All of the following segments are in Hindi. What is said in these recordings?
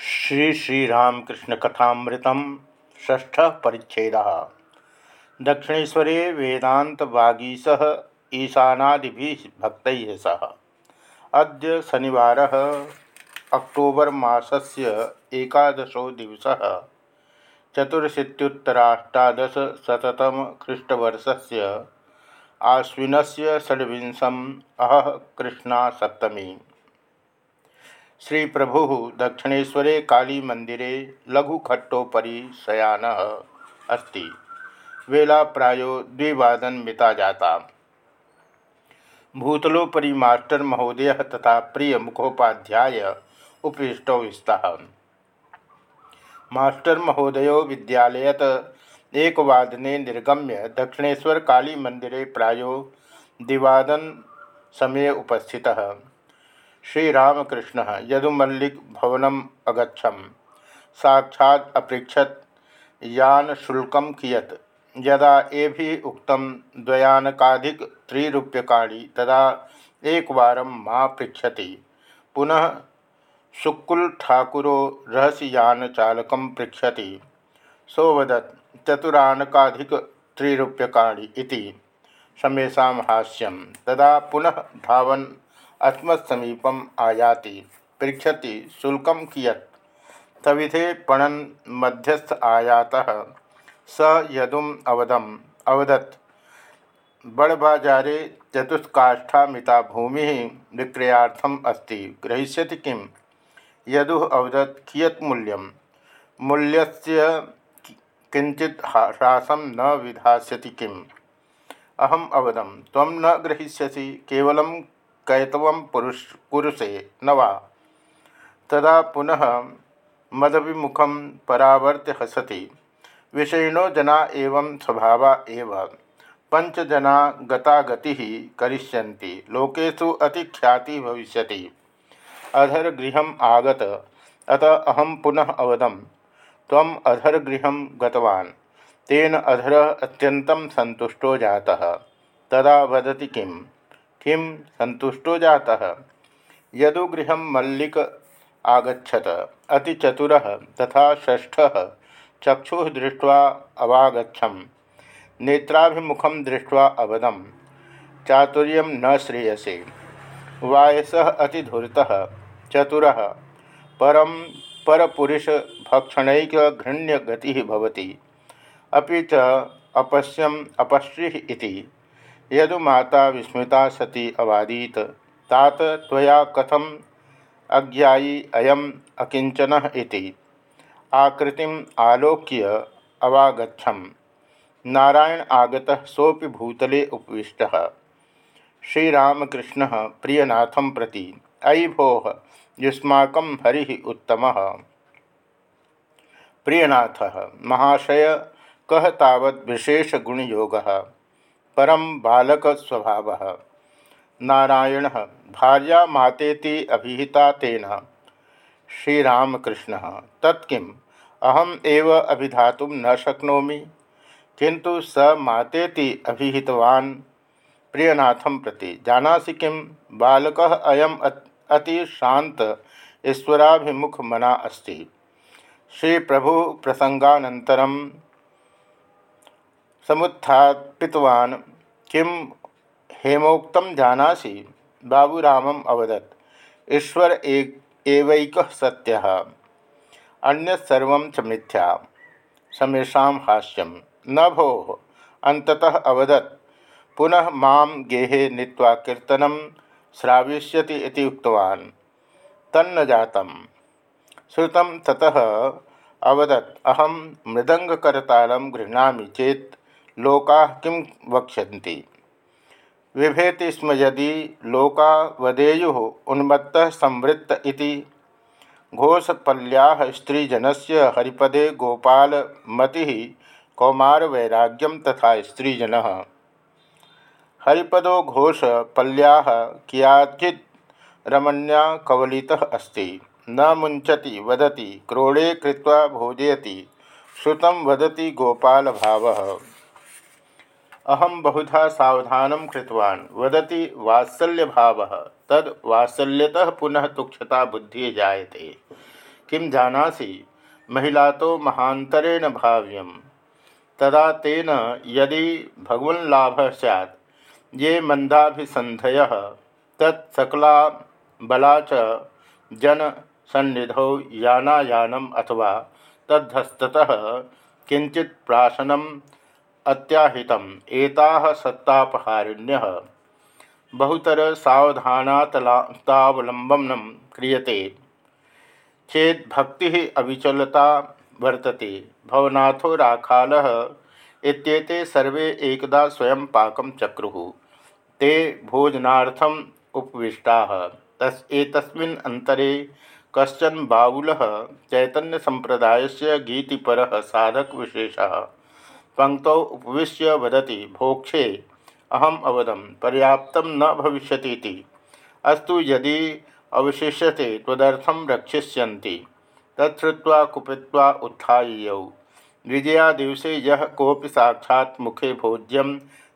श्री श्रीरामकृष्ण कथामृतम ष्ठ परिच्छेद दक्षिणेशरे वेदातवागीश ईशानादि भक्त सह। अद शनिवार, अक्टोबर मासस्य एकादशो दिवस। चतुरशीतुतराष्टादशतम ख्रीष्टवर्षस्य आश्विनस्य षड्विंशम अह कृष्णा सप्तमी श्री प्रभु दक्षिणेशरे काली मंदिरे लघुखट्टोपरी शयान अस्ति। वेला प्रायो द्विवादन मिता जाता भूतलोपरी मास्टर महोदय तथा प्रिय मुखोपाध्याय उपविष्टौ स्तः। मास्टर महोदयो विद्यालयत एकवादने निर्गम्य दक्षिणेश्वर काली मंदिरे प्रायो द्विवादन समय उपस्थितः। श्रीरामकृष्ण यदुमल्लिक अगछम साक्षात् अपृछत यान शुल्क कियत? यदा एभि उक्तम द्वयानकाधिक त्रिरूप्यकाणि, तदा एक मा पृछति पुनः सुकुल ठाकुरो रहस्यानचालक पृछति सोवदत् चतुरानकाधिक त्रिरूप्यकाणि समेषां हास्यं तदा पुनः धावन अस्मत्समीपम आयाति पृछति शुल्क कियत्? तविधे पणन मध्यस्थ आयाता, स यदुम अवदम, अवदत्। बड़बाजारे चतुष्काष्ठा मिता भूमि विक्रयार्थम अस्त, ग्रहीष्यति किम? यदु अवदत् कियत् मूल्यम? मूल्यस्य किंचित ह्रासम न विधास्यति किम? अहम अवदम तम न ग्रहीष्यसि, केवलं कैतव पुरुष पुरुषे न वा तदा पुनः मदविमुखम परावर्त्य हसति। विषयिणो जना एवं स्वभावा एव। पंचजना गतागति करिष्यन्ति। लोकेषु अतिख्याति भविष्यति। अधरगृह आगत। अतः अहम पुनः अवदम। तम अधरगृह गतवान्। तेन अधर अत्यंतं संतुष्टो जाता। तदा वदति किम्? किं संतुष्टो जाता। यदुगृह मल्लिक आगछत अतिचतुर तथा ष्ठ चक्षु दृष्ट्वा अवागछम नेत्राभिमुखम दृष्ट्वा अवदम, चातुर्य न श्रेयसे। वायस अतिधूर्त, चतुर परम परपुरुष घृण्य गति अभी च अपश्यम अपश्री यदु माता विस्मृता सती अवादीत। तात त्वया कथम अज्ञायी अयम अकिंचन इति। आकृतिम आलोक्य अवागछम नारायण आगत सोपि भूतले उपविष्ट। श्रीरामकृष्ण प्रियनाथ प्रति अयि भो युष्माक हरि उत्तम। प्रियनाथ, महाशय कह तावत् विशेष गुणयोग परम बालक स्वभाव। नारायण, भार्या मातेति अभिहिता तेन। श्रीरामकृष्ण तत्किम अहम एव अभिधातुं न शक्नोमि। किंतु स मातेति अभिहितवान्। प्रियनाथं प्रति जानासि किं? बालकः अयम् अति शांत ईश्वराभिमुख मना अस्ति। श्री प्रभु प्रसंगानंतरम समुत्थापितवान्। किम हेमोक्त जानासी? बाबूरामम अवदत्। ईश्वर एक एवैक सत्य। अन्यत्सर्व च मिथ्या। समेशा हाष्यम न भो। अंततः अवदत्। पुनः माम गेहे नीत्वा कीर्तन श्राविष्यति इति उक्तवान्। तन्न जातम। श्रुतं ततः अवदत्। अहम मृदंगकरतालं गृह्णामि चेत लोका किं वक्ष्यन्ति? विभेति स्म यदि लोका वदेयु उन्मत्त संवृत्त इति। घोषपल्या स्त्रीजन से हरिपदे गोपालमति कौमार वैराग्यम तथा स्त्रीजन। हरिपदो घोष पल्या कियाचित रमण्या कवलिता अस्ति। न मुंचति वदति क्रोड़े कृत्वा भोजयति, श्रुतं वदति गोपाल भाव अहम बहुधा सावधान कृतवान्। वदति वात्सल्य भाव तद वात्सल्यतः पुनः तुक्षता बुद्धि जायते। किं जानासि? महिला तो महांतरेण भाव्य तदा तेन यदि भगवल्लाभ सैत् ये मंदाभिसंधय तत्सकला बला च जन सन्निधौ यानायानम अथवा तद्धस्तः किंचित प्राशनम अत्याहितम। एताः सत्तापहारिण्यः। बहुतर सावधानातावलंबन क्रियते। चेत भक्ति अविचलता वर्तते। भवनाथो राखाल इत्येते सर्वे एकदा स्वयं पाकं चक्रुः। ते भोजनार्थम उपविष्टा। तस्, एतस्मिन् अंतरे कशन बावुल चैतन्य संप्रदाय से गीतिपर साधक विशेष पंक्तौ उपविश्य वदति, भोक्षे, अहम अवदम, पर्याप्त न भविष्य अस्तु यदि अवशिष्यते तदर्थम रक्षिष्यन्ति। तत्वा कुपित्वा उत्थाय्यौ। विजया दिवसे यह कोपि साक्षात् मुखे भोज्यम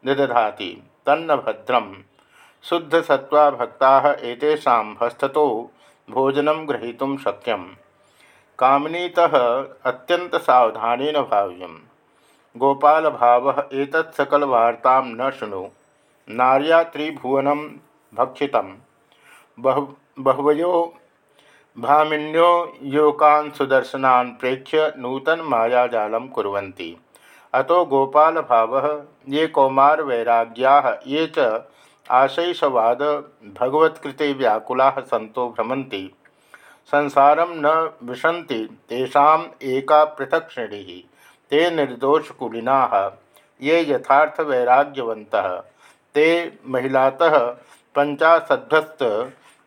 निदधाति तन्न भद्रम शुद्ध सत्वा भक्ता एतेषां हस्ततो भोजनं ग्रहीतुं शक्यं कामिनीतः अत्यंत सावधानेन भाव्यं गोपाल भाव एतत् सकल वार्ता न शुणु। नार्या त्रिभुवनं भक्षितं बहु बहुवयो भामिन्यो योकान् सुदर्शनान् प्रेक्ष्य नूतन मायाजालं कुर्वन्ति। अतो गोपाल भाव ये कौमार वैराग्या ये च आशैषवाद भगवत्कृते व्याकुला सतो भ्रमती संसारम न विशन्ति तेषाम् एका पृथक श्रेणी। ते निर्दोषकुलिना, ये यथार्थ वैराग्यवंत ते महिलातः पंचाशद्भस्त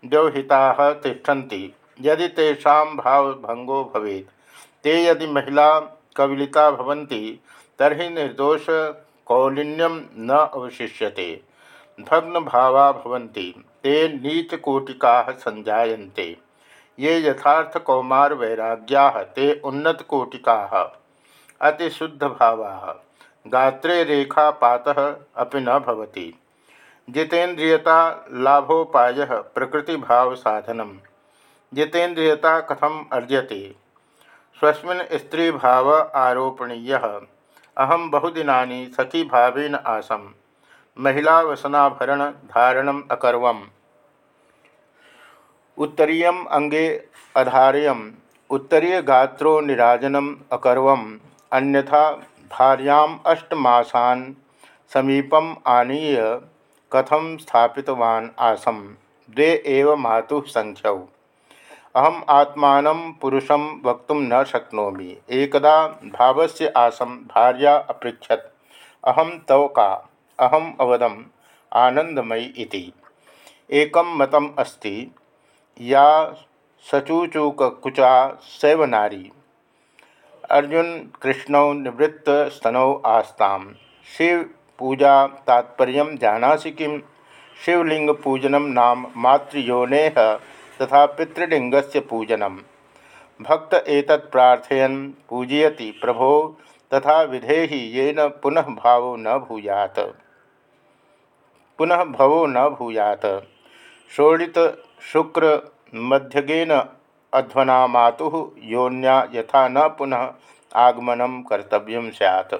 व्यवहिता तिष्ठन्ति। यदि तेषां भावभंगो भवेत्, ते यदि महिला कविलिता भवन्ति, तर्हि निर्दोष कौलिन्यम न अवशिष्यते। भग्न भावा ते नीचकोटिका संजायन्ते ये यथार्थ कौमार वैराग्या ते उन्नतकोटिका। अतिशुद्ध भावा गात्रे रेखापात अभी न भवति। जितेन्द्रियता लाभोपाय प्रकृति भाव साधन जितेन्द्रियता कथम अर्जते? स्वस्मिन् स्त्री भाव आरोपणीय। अहम बहुदिना सखी भावेन आसम। महिलावसनाभरण धारण अकर्वम। उत्तरीय अंगे अधारयम। उत्तरीय गात्रो निराजनम अकर्वम। अन्यथा भार्याम् अष्टमासान समीपम आनीय कथम स्थापितवान् आसम? द्वे एव मातुः संख्यौ अहम आत्मा पुरुषम वक्त न शक्नोमी। एकदा भावस्य आसम भार्या अपृछत अहम तव का? अहम अवदम आनंदमयी इति। एकम मतम अस्ति। या सचूचूकुचा सैव नारी अर्जुन कृष्ण निवृत्त स्तनौ आस्ताम। शिव पूजा तात्पर्य जानासि किम? शिवलिंग पूजनम नाम मातृयोने तथा पितृलिंग से पूजनम। भक्त एतत् प्रार्थयन पूजयति प्रभो, तथा विधेहि येन पुनः भावो न भूयात। पुनः भवो न भूयात। शोणित शुक्र मध्यगेन अध्वना मातु योन्या यथा न पुनः आगमन कर्तव्य सैत्